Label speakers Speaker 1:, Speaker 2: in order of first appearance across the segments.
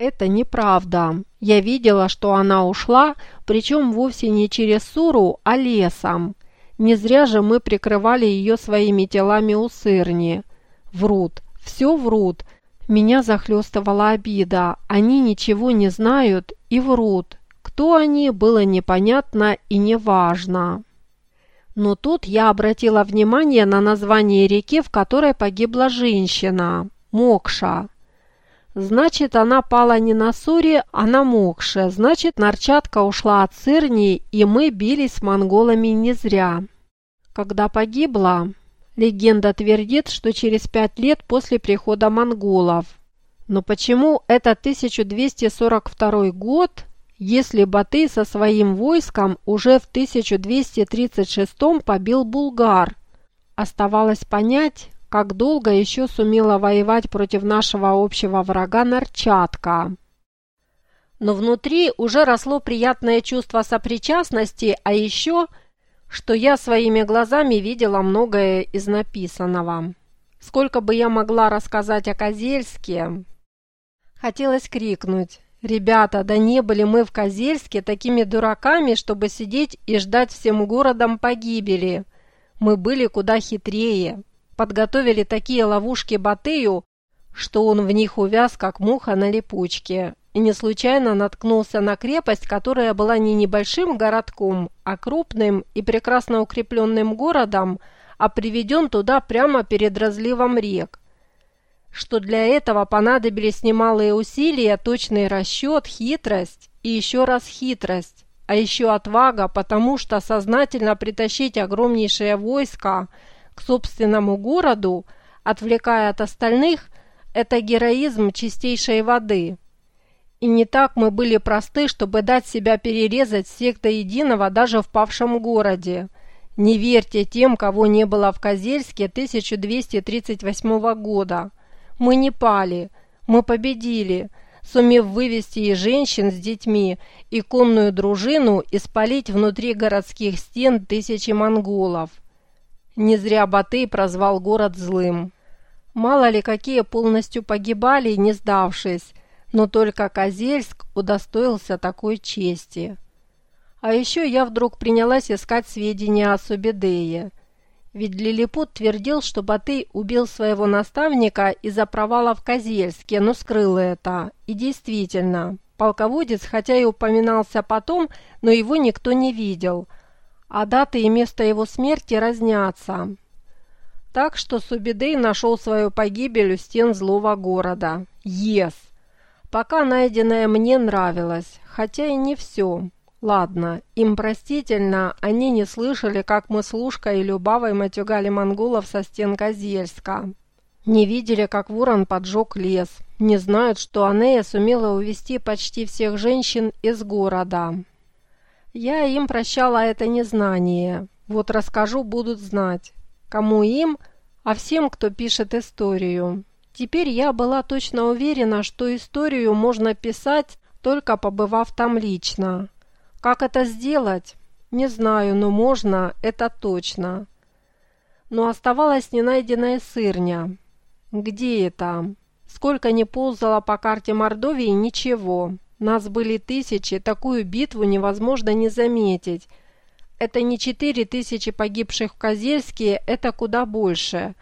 Speaker 1: Это неправда. Я видела, что она ушла, причем вовсе не через Суру, а лесом. Не зря же мы прикрывали ее своими телами у сырни. Врут, все врут. Меня захлестывала обида. Они ничего не знают и врут. Кто они, было непонятно и неважно. Но тут я обратила внимание на название реки, в которой погибла женщина – Мокша. Значит, она пала не на Суре, а на Мокше. Значит, Нарчатка ушла от Сырни, и мы бились с монголами не зря. Когда погибла, легенда твердит, что через пять лет после прихода монголов. Но почему это 1242 год, если Батый со своим войском уже в 1236 побил булгар? Оставалось понять, как долго еще сумела воевать против нашего общего врага Нарчатка. Но внутри уже росло приятное чувство сопричастности, а еще, что я своими глазами видела многое из написанного. Сколько бы я могла рассказать о Козельске? Хотелось крикнуть. «Ребята, да не были мы в Козельске такими дураками, чтобы сидеть и ждать всем городом погибели. Мы были куда хитрее» подготовили такие ловушки Батыю, что он в них увяз, как муха на липучке, и не случайно наткнулся на крепость, которая была не небольшим городком, а крупным и прекрасно укрепленным городом, а приведен туда прямо перед разливом рек. Что для этого понадобились немалые усилия, точный расчет, хитрость и еще раз хитрость, а еще отвага, потому что сознательно притащить огромнейшее войско – к собственному городу, отвлекая от остальных, это героизм чистейшей воды. И не так мы были просты, чтобы дать себя перерезать всех единого даже в павшем городе. Не верьте тем, кого не было в Козельске 1238 года. Мы не пали, мы победили, сумев вывести и женщин с детьми, и конную дружину и спалить внутри городских стен тысячи монголов. Не зря Батый прозвал город злым. Мало ли какие полностью погибали, не сдавшись, но только Козельск удостоился такой чести. А еще я вдруг принялась искать сведения о Субедее. Ведь Лилипут твердил, что Батый убил своего наставника из-за провала в Козельске, но скрыл это. И действительно, полководец, хотя и упоминался потом, но его никто не видел – а даты и место его смерти разнятся. Так что Субидей нашел свою погибель у стен злого города. Ес! Пока найденное мне нравилось, хотя и не все. Ладно, им простительно, они не слышали, как мы с Лушкой и Любавой матюгали монголов со стен Козельска. Не видели, как ворон поджег лес. Не знают, что Анея сумела увести почти всех женщин из города. Я им прощала это незнание. Вот расскажу, будут знать. Кому им, а всем, кто пишет историю. Теперь я была точно уверена, что историю можно писать, только побывав там лично. Как это сделать? Не знаю, но можно, это точно. Но оставалась ненайденная сырня. Где это? Сколько не ползала по карте Мордовии, ничего. Нас были тысячи, такую битву невозможно не заметить. Это не четыре тысячи погибших в Козельске, это куда больше.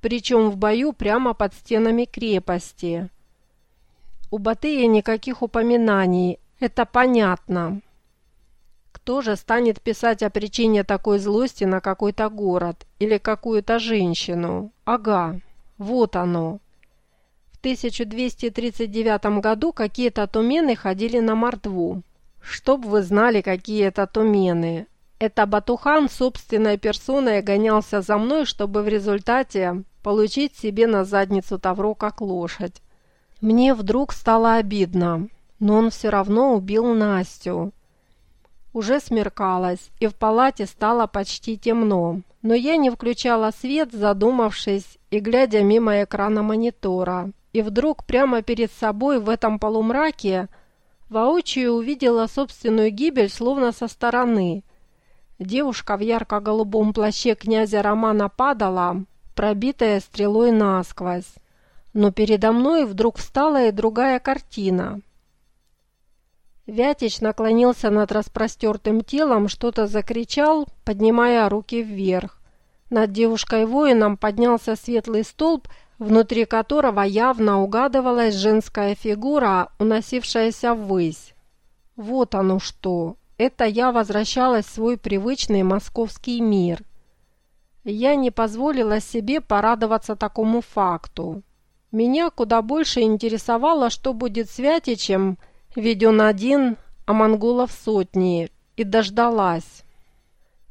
Speaker 1: Причем в бою прямо под стенами крепости. У Батыя никаких упоминаний, это понятно. Кто же станет писать о причине такой злости на какой-то город или какую-то женщину? Ага, вот оно. 1239 году какие-то тумены ходили на мордву. Чтоб вы знали, какие это тумены. Это Батухан собственной персоной гонялся за мной, чтобы в результате получить себе на задницу тавро как лошадь. Мне вдруг стало обидно, но он все равно убил Настю. Уже смеркалось, и в палате стало почти темно, но я не включала свет, задумавшись и глядя мимо экрана монитора. И вдруг прямо перед собой в этом полумраке воочию увидела собственную гибель словно со стороны. Девушка в ярко-голубом плаще князя Романа падала, пробитая стрелой насквозь. Но передо мной вдруг встала и другая картина. Вятич наклонился над распростертым телом, что-то закричал, поднимая руки вверх. Над девушкой-воином поднялся светлый столб, внутри которого явно угадывалась женская фигура, уносившаяся ввысь. Вот оно что! Это я возвращалась в свой привычный московский мир. Я не позволила себе порадоваться такому факту. Меня куда больше интересовало, что будет с Вятичем, ведь он один, а монголов сотни, и дождалась.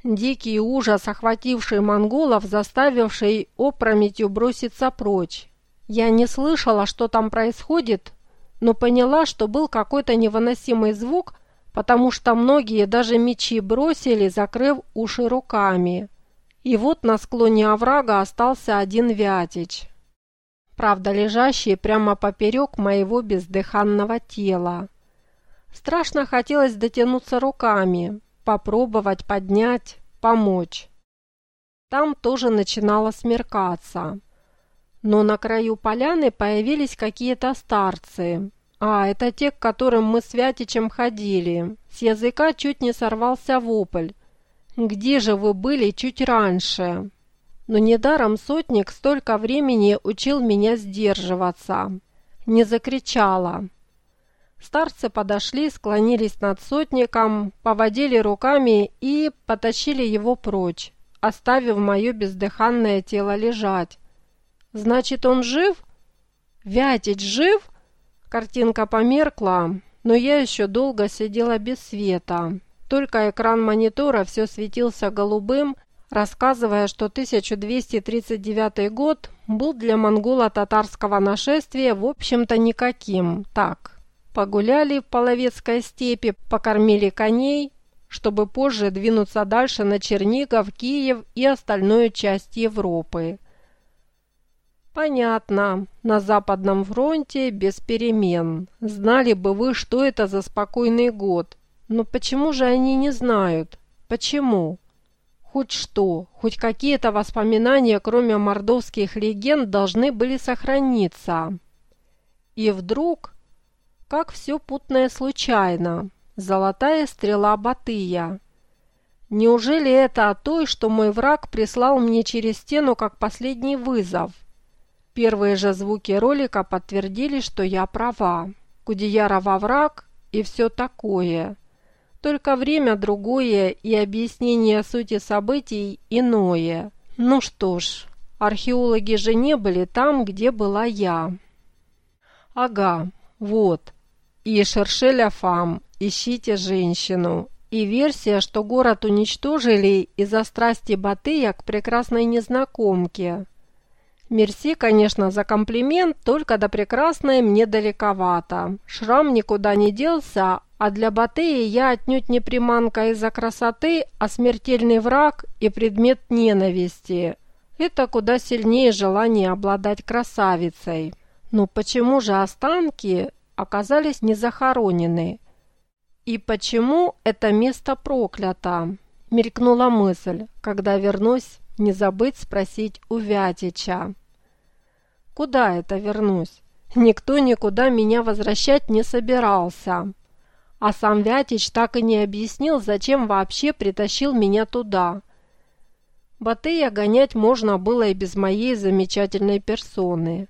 Speaker 1: Дикий ужас, охвативший монголов, заставивший опрометью броситься прочь. Я не слышала, что там происходит, но поняла, что был какой-то невыносимый звук, потому что многие даже мечи бросили, закрыв уши руками. И вот на склоне оврага остался один Вятич правда лежащие прямо поперек моего бездыханного тела. Страшно хотелось дотянуться руками, попробовать поднять, помочь. Там тоже начинало смеркаться. Но на краю поляны появились какие-то старцы. А, это те, к которым мы с Вятичем ходили. С языка чуть не сорвался вопль. «Где же вы были чуть раньше?» но недаром сотник столько времени учил меня сдерживаться. Не закричала. Старцы подошли, склонились над сотником, поводили руками и потащили его прочь, оставив мое бездыханное тело лежать. «Значит, он жив? Вятич жив?» Картинка померкла, но я еще долго сидела без света. Только экран монитора все светился голубым, рассказывая, что 1239 год был для монголо-татарского нашествия в общем-то никаким. Так, погуляли в Половецкой степи, покормили коней, чтобы позже двинуться дальше на Чернигов, Киев и остальную часть Европы. Понятно, на Западном фронте без перемен. Знали бы вы, что это за спокойный год. Но почему же они не знают? Почему? Хоть что, хоть какие-то воспоминания, кроме мордовских легенд, должны были сохраниться. И вдруг, как все путное случайно, золотая стрела Батыя. Неужели это о той, что мой враг прислал мне через стену как последний вызов? Первые же звуки ролика подтвердили, что я права. Кудеярова враг и все такое – только время другое и объяснение сути событий иное. Ну что ж, археологи же не были там, где была я. Ага, вот. И Шершеля Фам, ищите женщину. И версия, что город уничтожили из-за страсти Батыя к прекрасной незнакомке. Мерси, конечно, за комплимент, только до прекрасной мне далековато. Шрам никуда не делся, а для Батеи я отнюдь не приманка из-за красоты, а смертельный враг и предмет ненависти. Это куда сильнее желание обладать красавицей. Но почему же останки оказались не захоронены? И почему это место проклято? Мелькнула мысль, когда вернусь, не забыть спросить у Вятича. Куда это вернусь? Никто никуда меня возвращать не собирался. А сам Вятич так и не объяснил, зачем вообще притащил меня туда. Батыя гонять можно было и без моей замечательной персоны.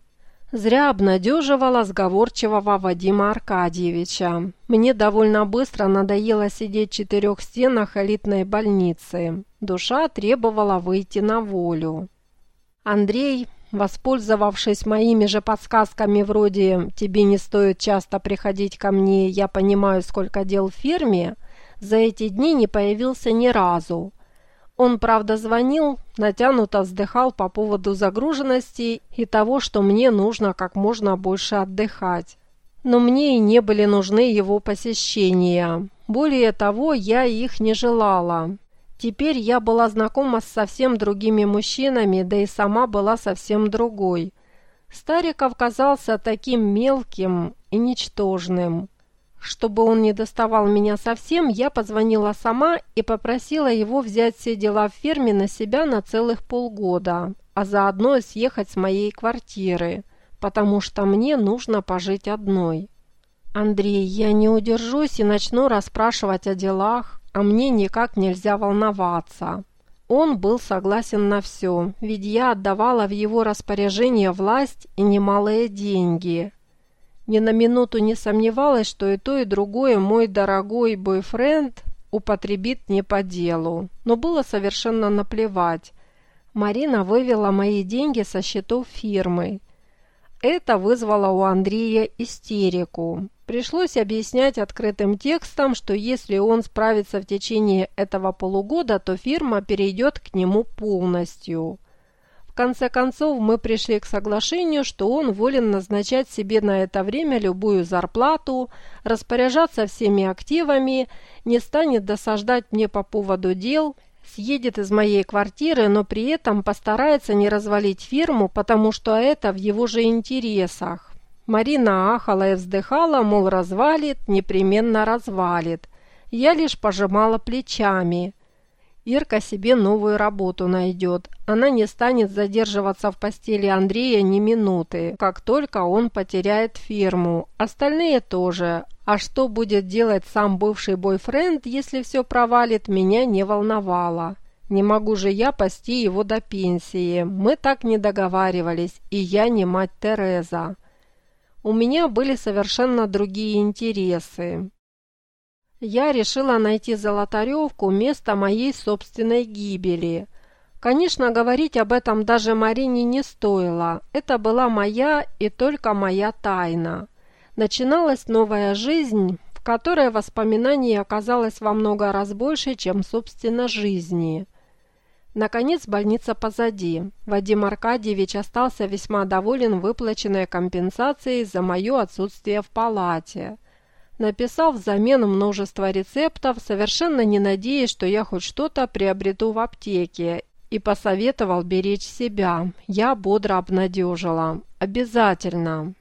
Speaker 1: Зря обнадеживала сговорчивого Вадима Аркадьевича. Мне довольно быстро надоело сидеть в четырех стенах элитной больницы. Душа требовала выйти на волю. Андрей Воспользовавшись моими же подсказками вроде «тебе не стоит часто приходить ко мне, я понимаю, сколько дел в фирме», за эти дни не появился ни разу. Он, правда, звонил, натянуто вздыхал по поводу загруженности и того, что мне нужно как можно больше отдыхать. Но мне и не были нужны его посещения. Более того, я их не желала. Теперь я была знакома с совсем другими мужчинами, да и сама была совсем другой. Стариков казался таким мелким и ничтожным. Чтобы он не доставал меня совсем, я позвонила сама и попросила его взять все дела в ферме на себя на целых полгода, а заодно съехать с моей квартиры. потому что мне нужно пожить одной. Андрей, я не удержусь и начну расспрашивать о делах, а мне никак нельзя волноваться. Он был согласен на все, ведь я отдавала в его распоряжение власть и немалые деньги. Ни на минуту не сомневалась, что и то, и другое мой дорогой бойфренд употребит не по делу, но было совершенно наплевать. Марина вывела мои деньги со счетов фирмы. Это вызвало у Андрея истерику. Пришлось объяснять открытым текстом, что если он справится в течение этого полугода, то фирма перейдет к нему полностью. Конце концов, мы пришли к соглашению, что он волен назначать себе на это время любую зарплату, распоряжаться всеми активами, не станет досаждать мне по поводу дел – съедет из моей квартиры, но при этом постарается не развалить фирму, потому что это в его же интересах. Марина ахала и вздыхала, мол, развалит, непременно развалит. Я лишь пожимала плечами. Ирка себе новую работу найдет. Она не станет задерживаться в постели Андрея ни минуты, как только он потеряет фирму. Остальные тоже. А что будет делать сам бывший бойфренд, если все провалит, меня не волновало. Не могу же я пасти его до пенсии. Мы так не договаривались, и я не мать Тереза. У меня были совершенно другие интересы. Я решила найти Золотаревку место моей собственной гибели. Конечно, говорить об этом даже Марине не стоило. Это была моя и только моя тайна. Начиналась новая жизнь, в которой воспоминаний оказалось во много раз больше, чем, собственно, жизни. Наконец, больница позади. Вадим Аркадьевич остался весьма доволен выплаченной компенсацией за мое отсутствие в палате – написал взамен множество рецептов, совершенно не надеясь, что я хоть что-то приобрету в аптеке, и посоветовал беречь себя. Я бодро обнадежила. Обязательно.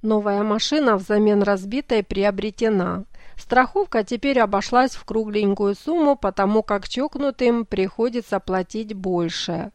Speaker 1: Новая машина взамен разбитой приобретена. Страховка теперь обошлась в кругленькую сумму, потому как чокнутым приходится платить больше.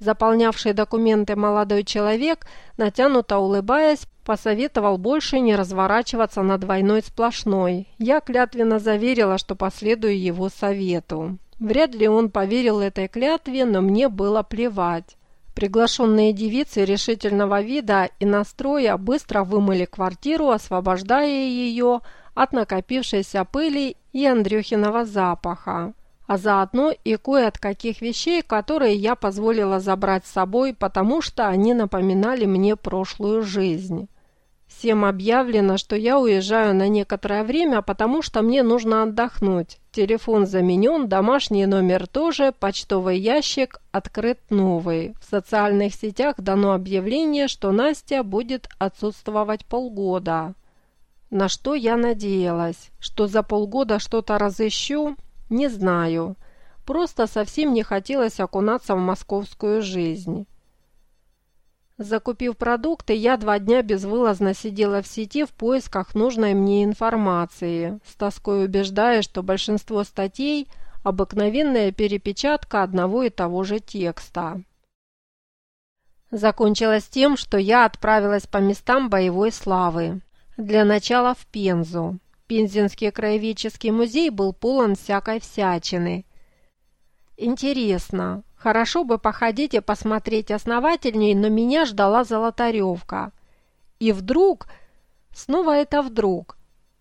Speaker 1: Заполнявший документы молодой человек, натянуто улыбаясь, посоветовал больше не разворачиваться на двойной сплошной. Я клятвенно заверила, что последую его совету. Вряд ли он поверил этой клятве, но мне было плевать. Приглашенные девицы решительного вида и настроя быстро вымыли квартиру, освобождая ее от накопившейся пыли и Андрюхиного запаха а заодно и кое от каких вещей, которые я позволила забрать с собой, потому что они напоминали мне прошлую жизнь. Всем объявлено, что я уезжаю на некоторое время, потому что мне нужно отдохнуть. Телефон заменен, домашний номер тоже, почтовый ящик открыт новый. В социальных сетях дано объявление, что Настя будет отсутствовать полгода. На что я надеялась? Что за полгода что-то разыщу? Не знаю. Просто совсем не хотелось окунаться в московскую жизнь. Закупив продукты, я два дня безвылазно сидела в сети в поисках нужной мне информации, с тоской убеждая, что большинство статей – обыкновенная перепечатка одного и того же текста. Закончилось тем, что я отправилась по местам боевой славы. Для начала в Пензу. Пензенский краеведческий музей был полон всякой всячины. Интересно, Хорошо бы походить и посмотреть основательней, но меня ждала Золотаревка. И вдруг, снова это вдруг,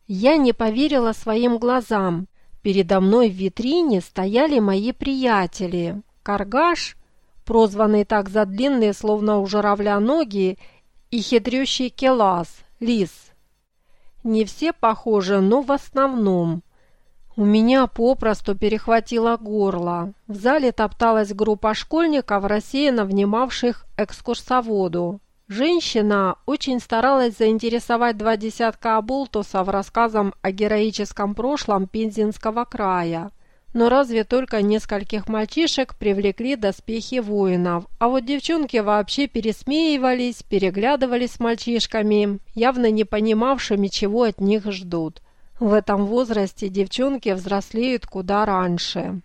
Speaker 1: я не поверила своим глазам. Передо мной в витрине стояли мои приятели. Каргаш, прозванный так за длинные, словно у журавля ноги, и хитрющий Келас, лис. Не все похожи, но в основном. У меня попросту перехватило горло. В зале топталась группа школьников, рассеянно внимавших экскурсоводу. Женщина очень старалась заинтересовать два десятка оболтусов рассказом о героическом прошлом Пензенского края. Но разве только нескольких мальчишек привлекли доспехи воинов, а вот девчонки вообще пересмеивались, переглядывались с мальчишками, явно не понимавшими, чего от них ждут. В этом возрасте девчонки взрослеют куда раньше.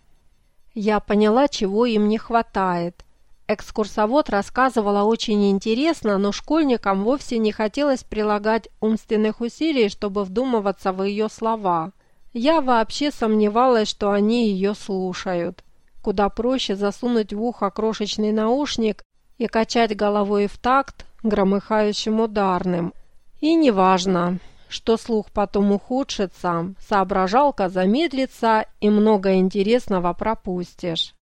Speaker 1: Я поняла, чего им не хватает. Экскурсовод рассказывала очень интересно, но школьникам вовсе не хотелось прилагать умственных усилий, чтобы вдумываться в ее слова. Я вообще сомневалась, что они ее слушают. Куда проще засунуть в ухо крошечный наушник и качать головой в такт громыхающим ударным. И неважно, что слух потом ухудшится, соображалка замедлится и много интересного пропустишь.